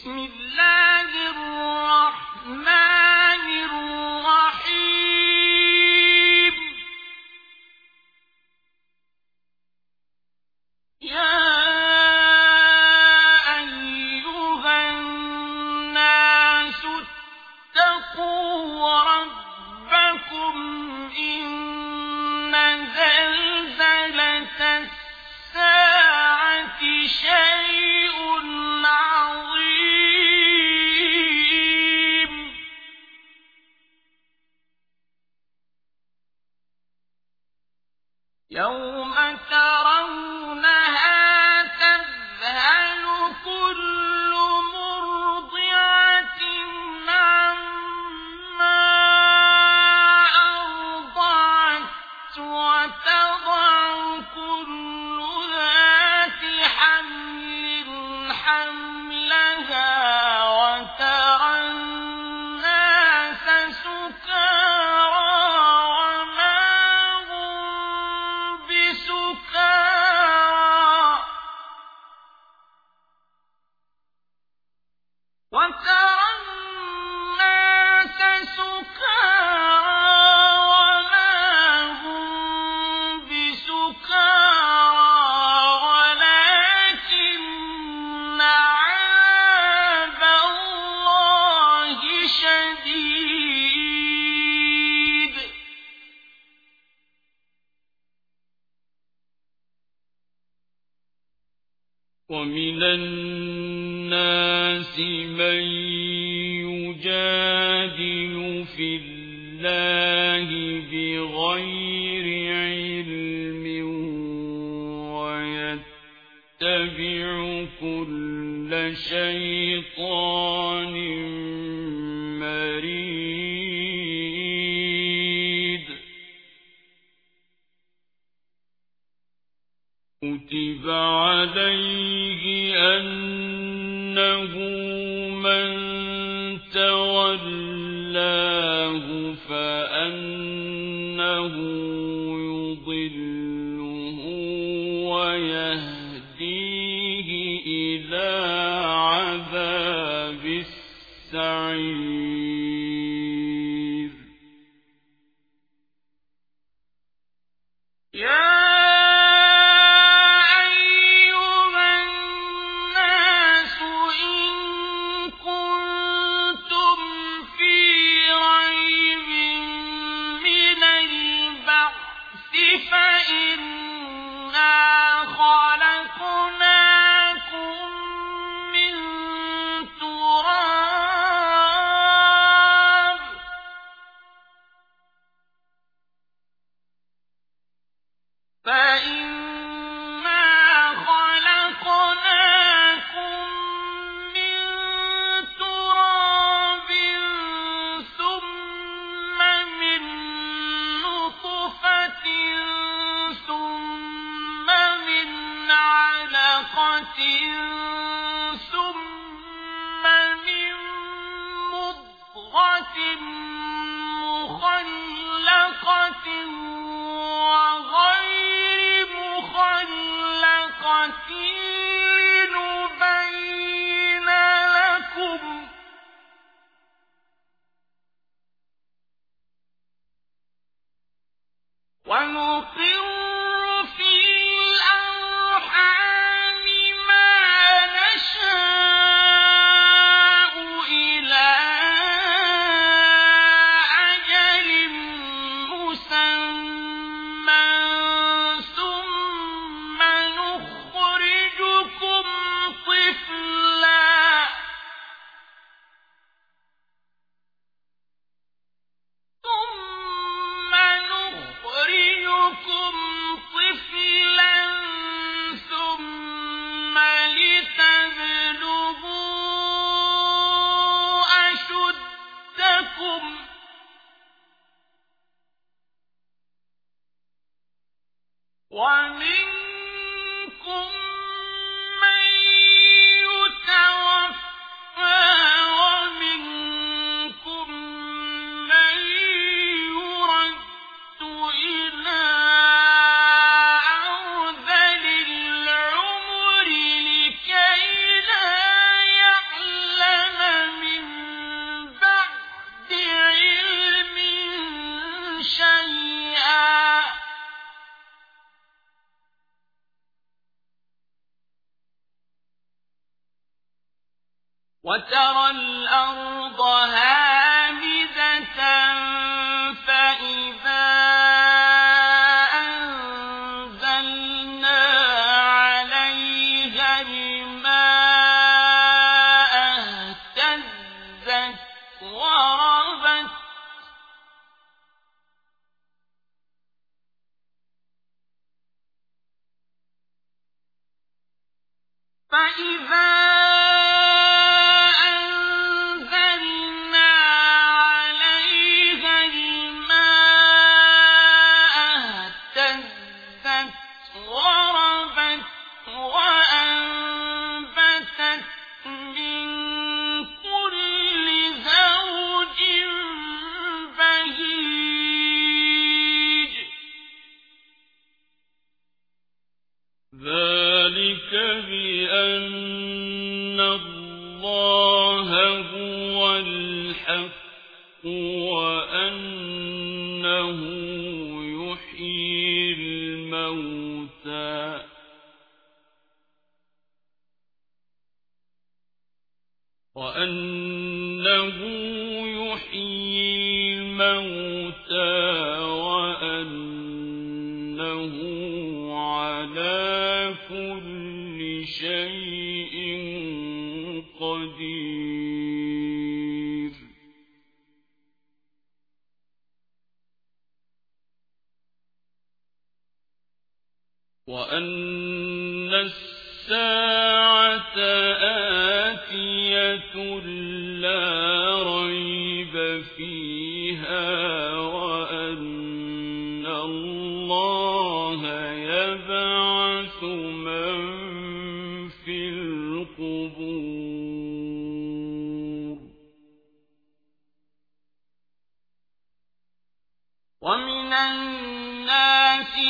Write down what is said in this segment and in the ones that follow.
بسم الله لِلَّهِ بغير علم ويتبع كل شيطان مريد. كتب عليه أن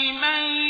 مَن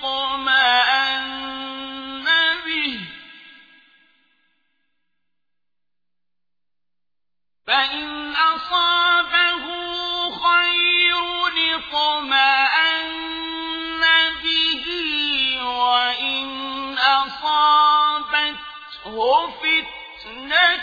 يطمأن به فإن أصابه خير اطمأن به وإن أصابته فتنة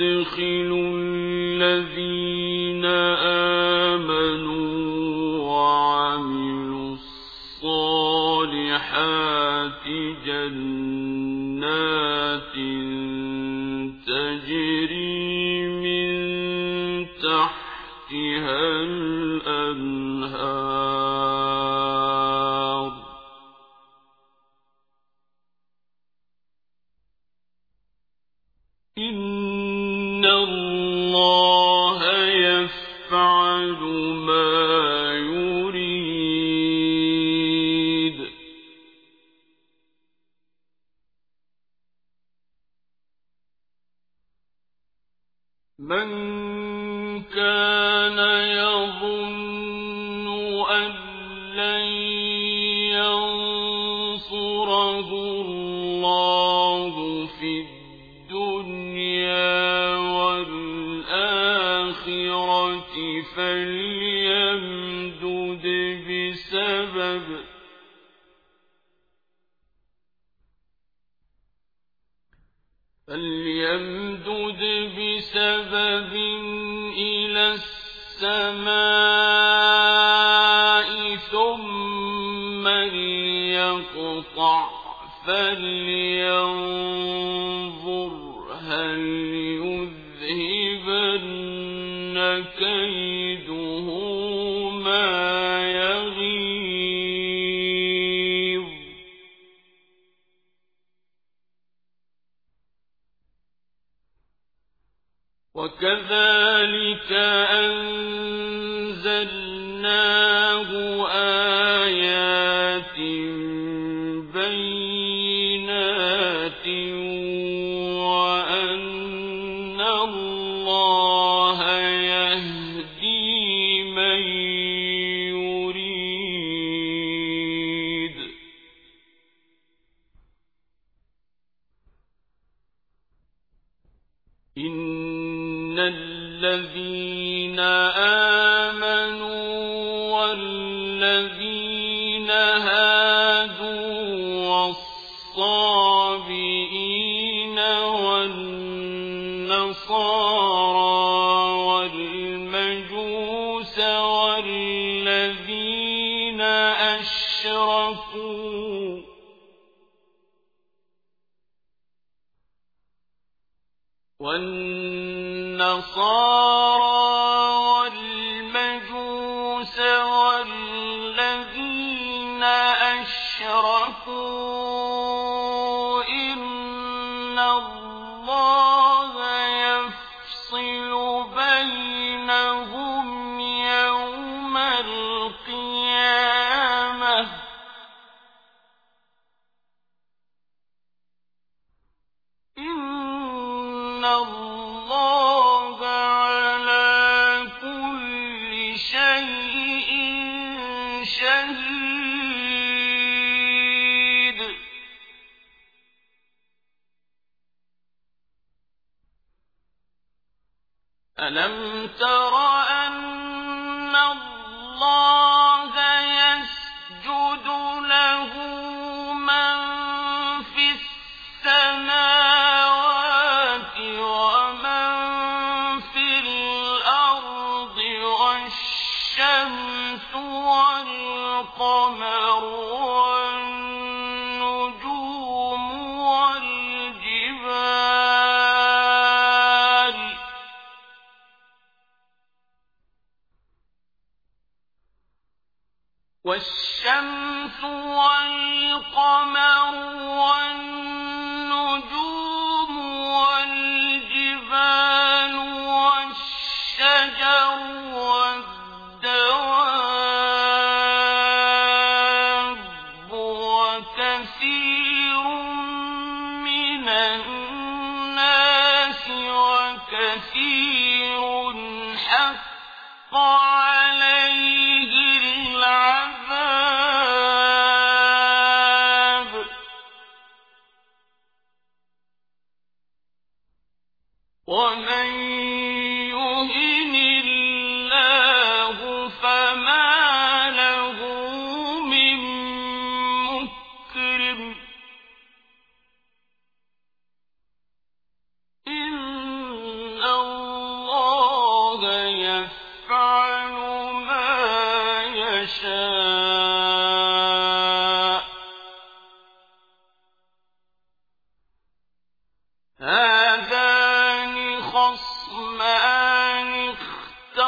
يدخل الذين آمنوا وعملوا الصالحات جنات وكذلك أنزلناه الصالحين ألم تر أن الله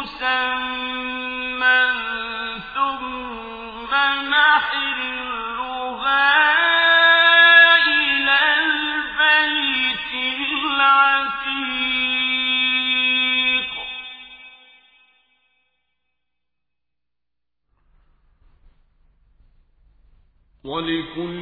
مسمى ثم محلها إلى البيت العتيق. ولكل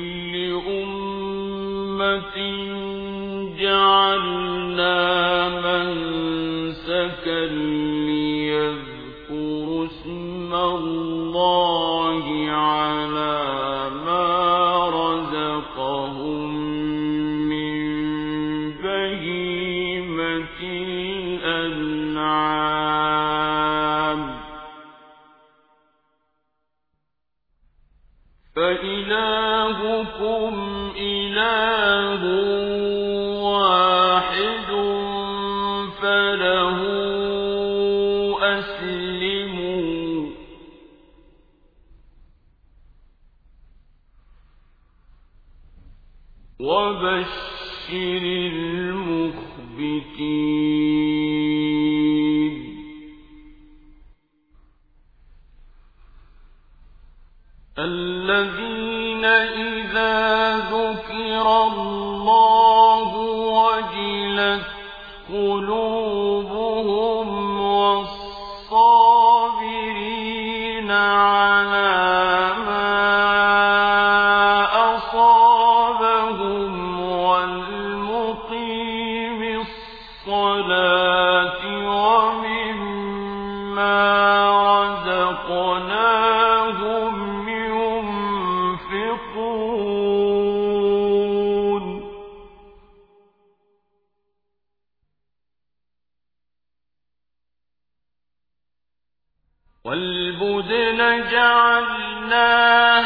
والبدن جعلناها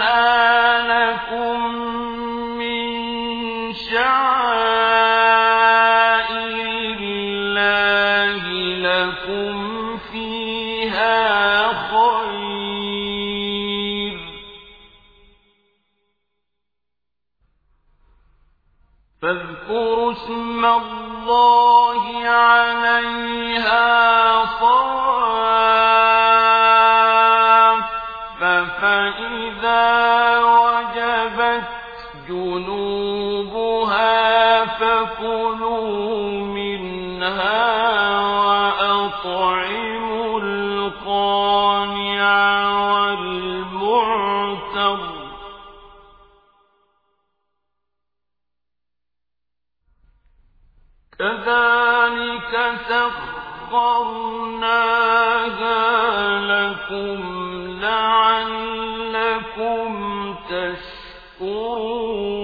منها وأطعموا القانع والمعتر كذلك سخرناها لكم لعلكم تشكرون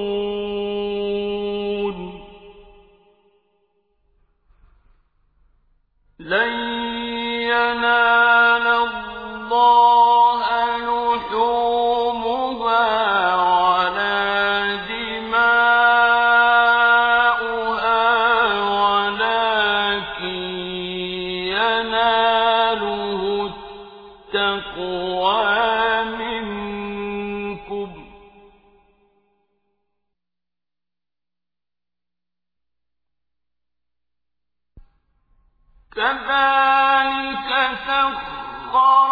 كذلك سخر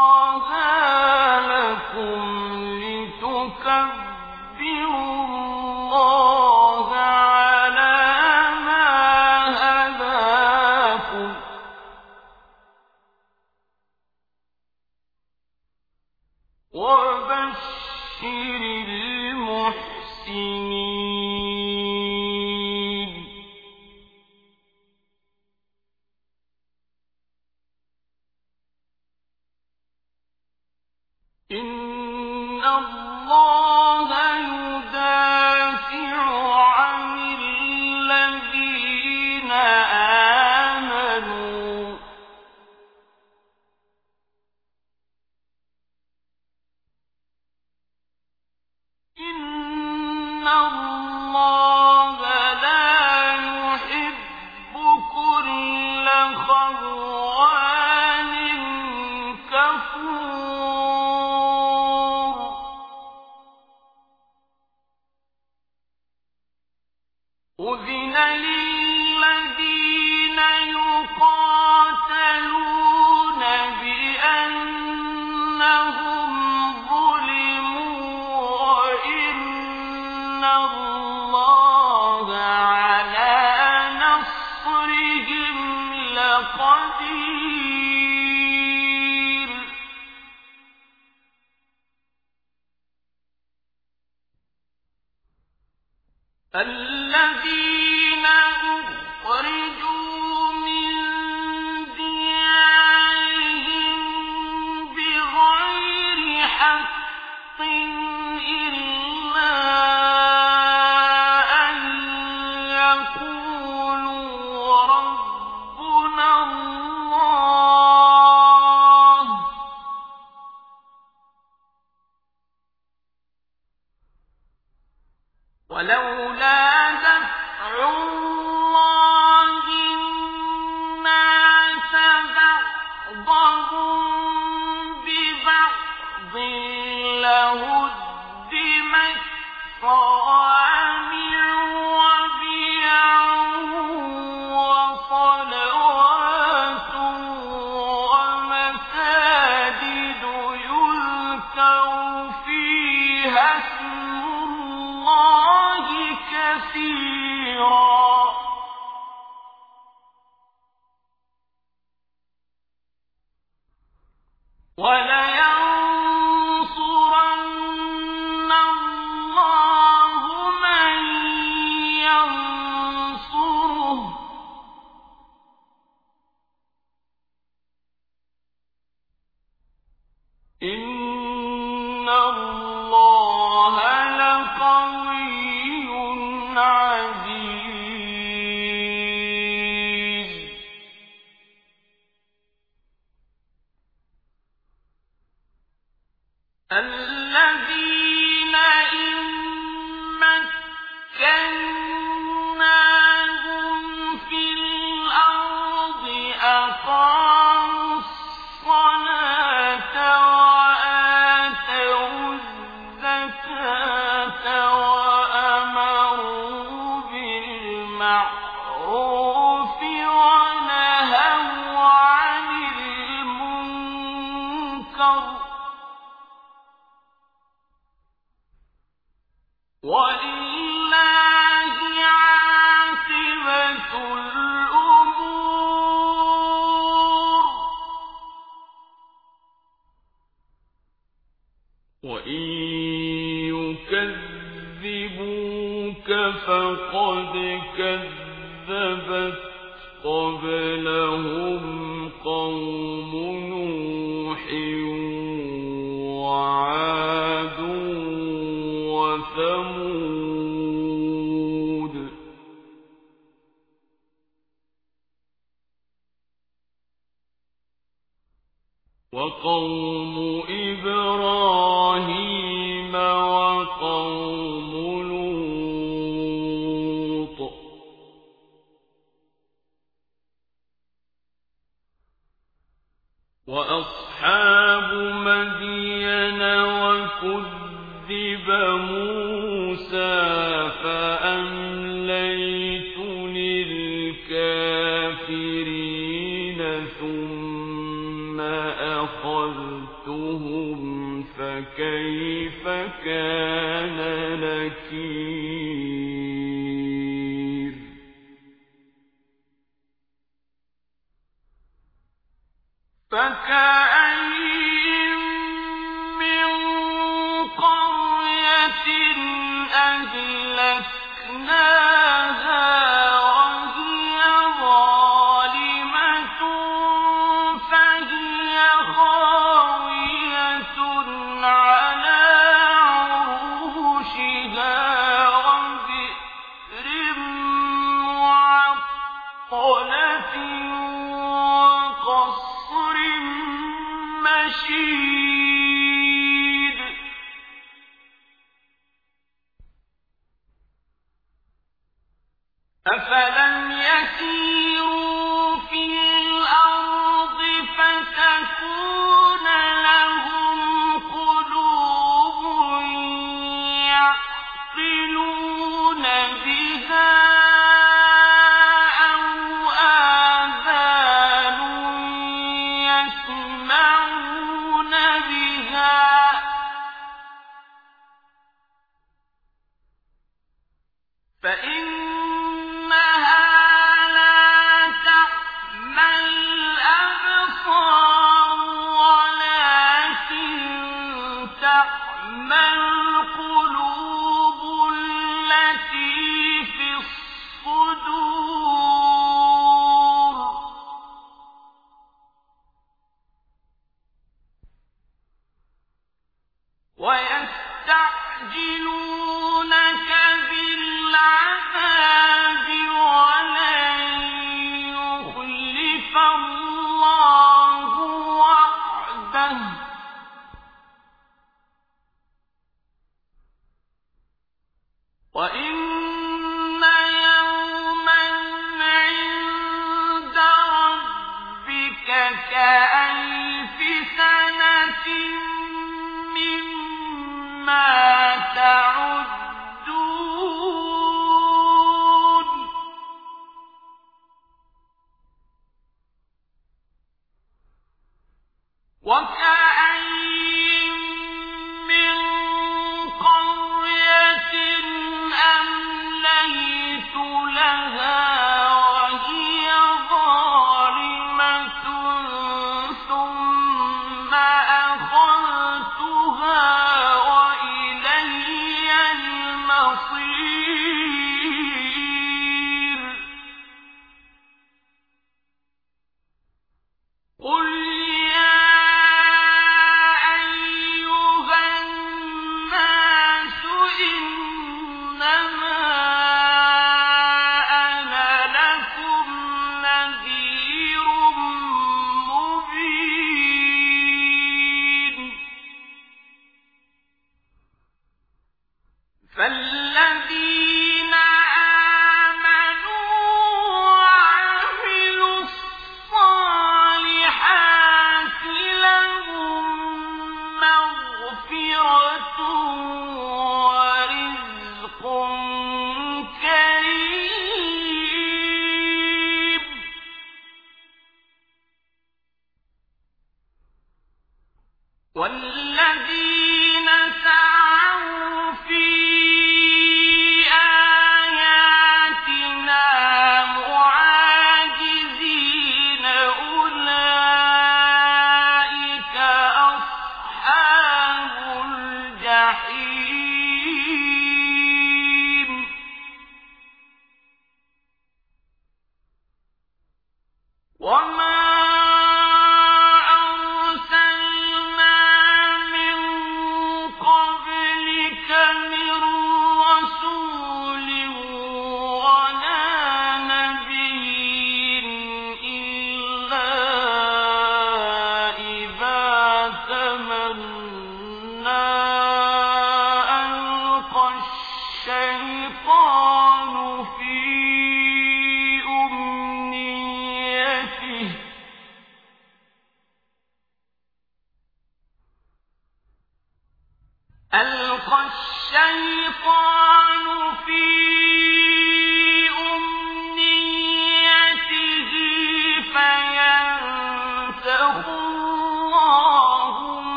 أهلكناها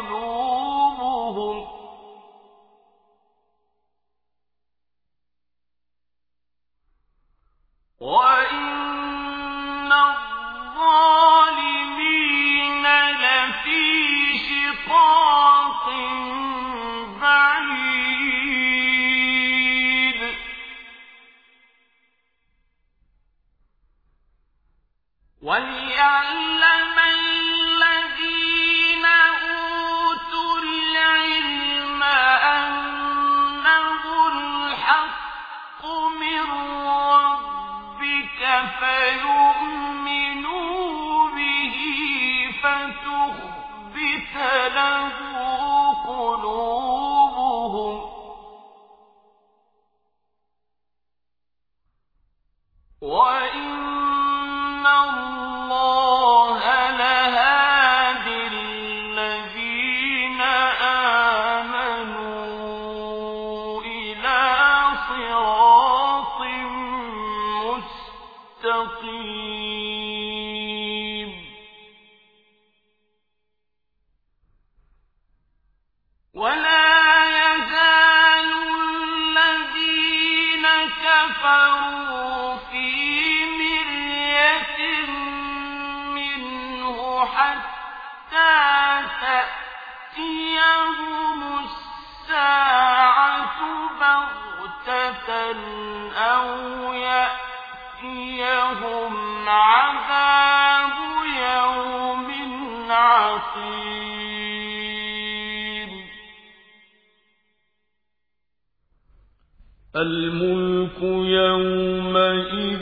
والقاسية عقيم. الملك يومئذ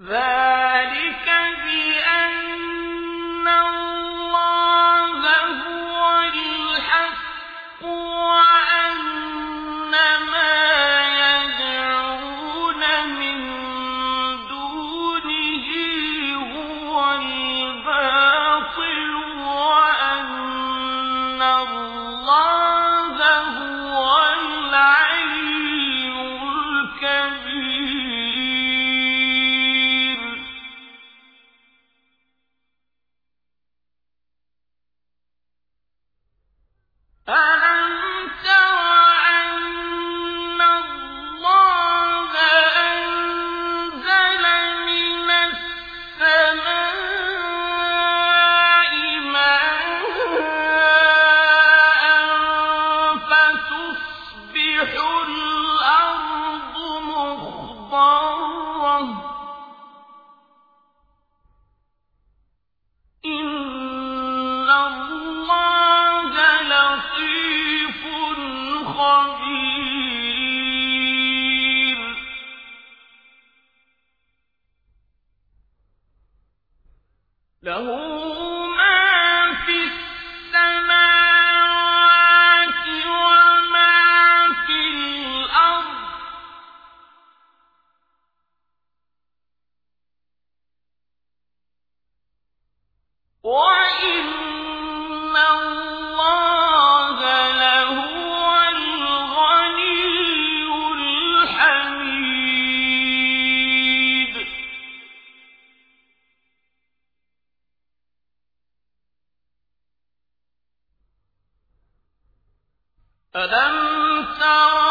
ذلك يعلم بما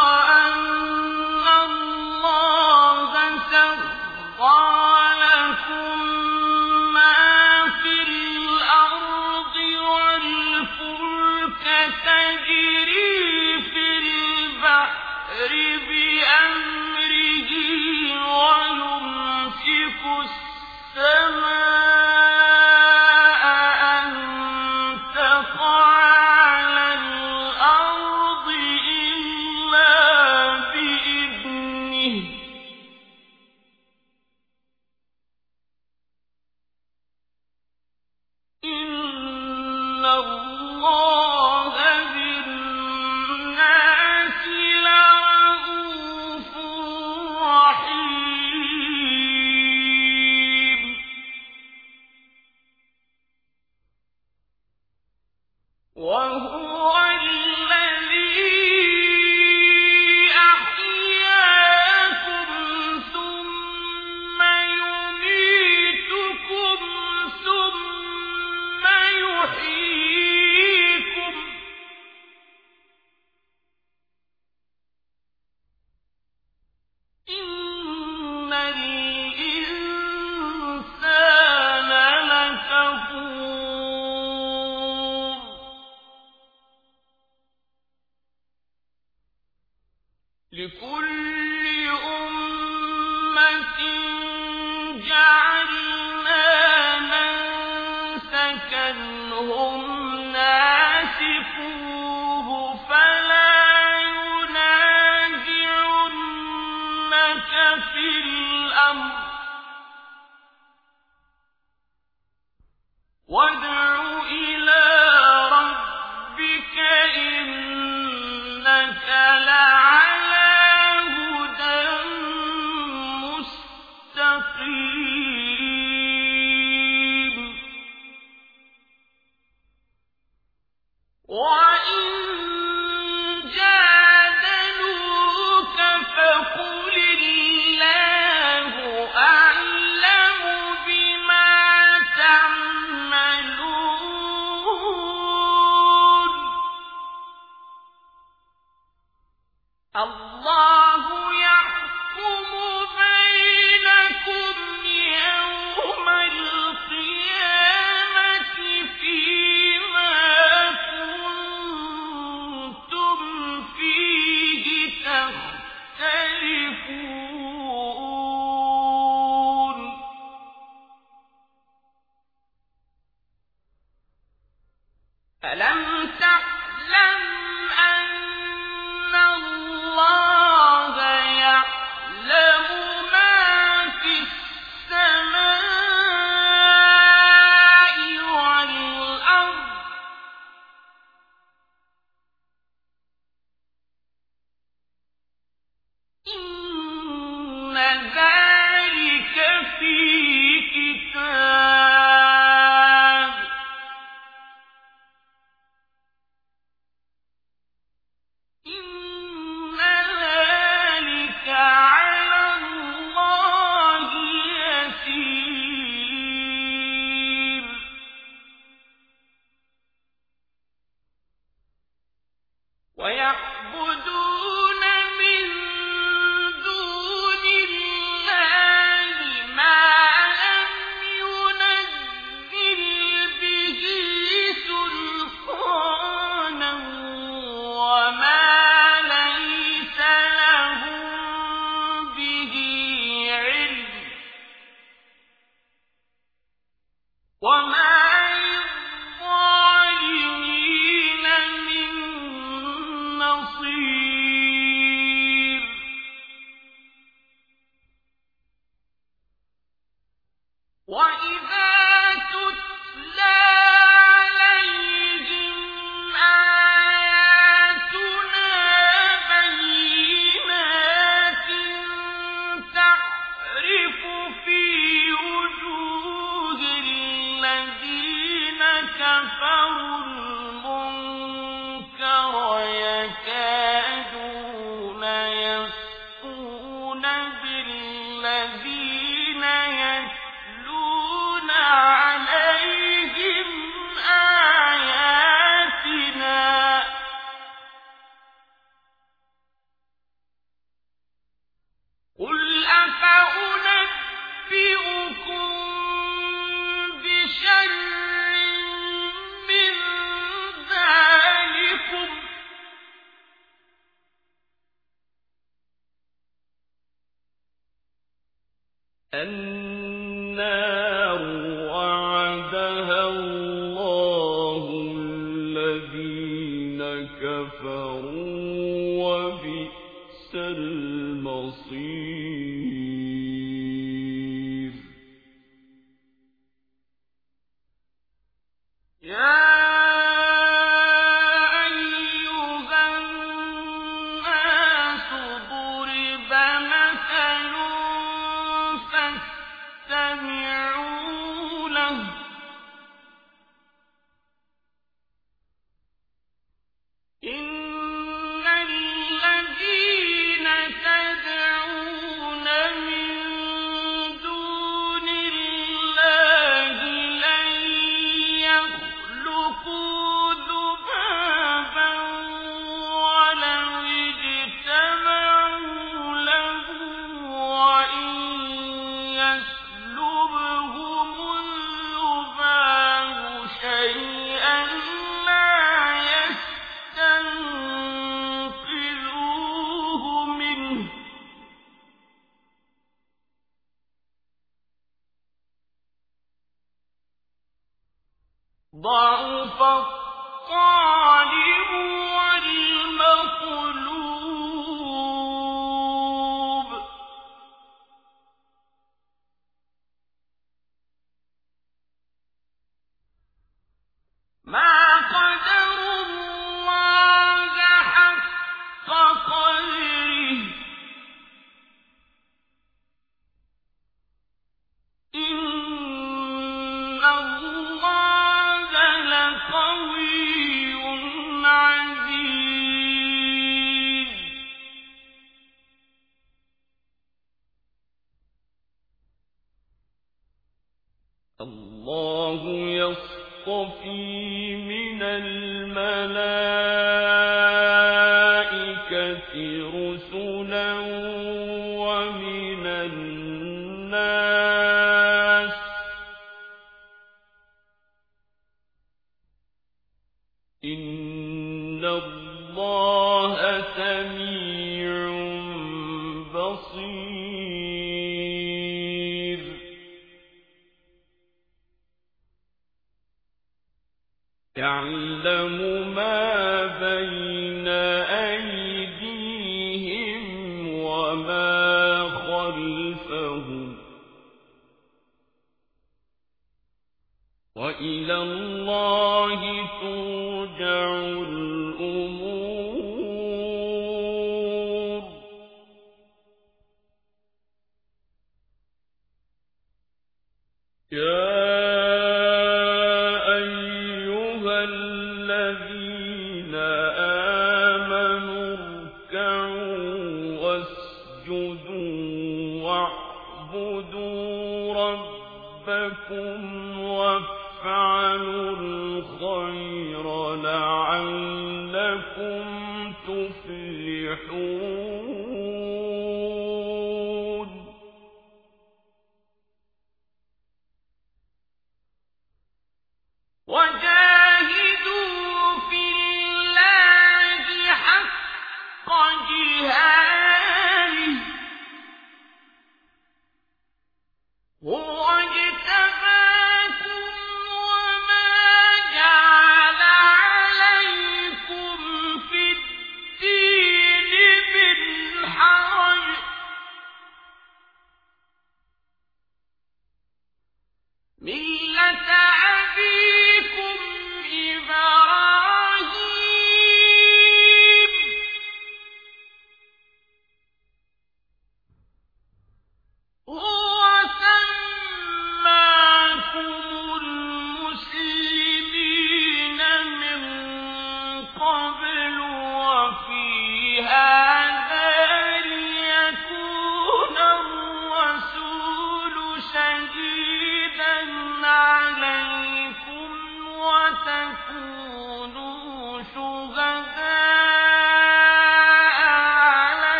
الرسول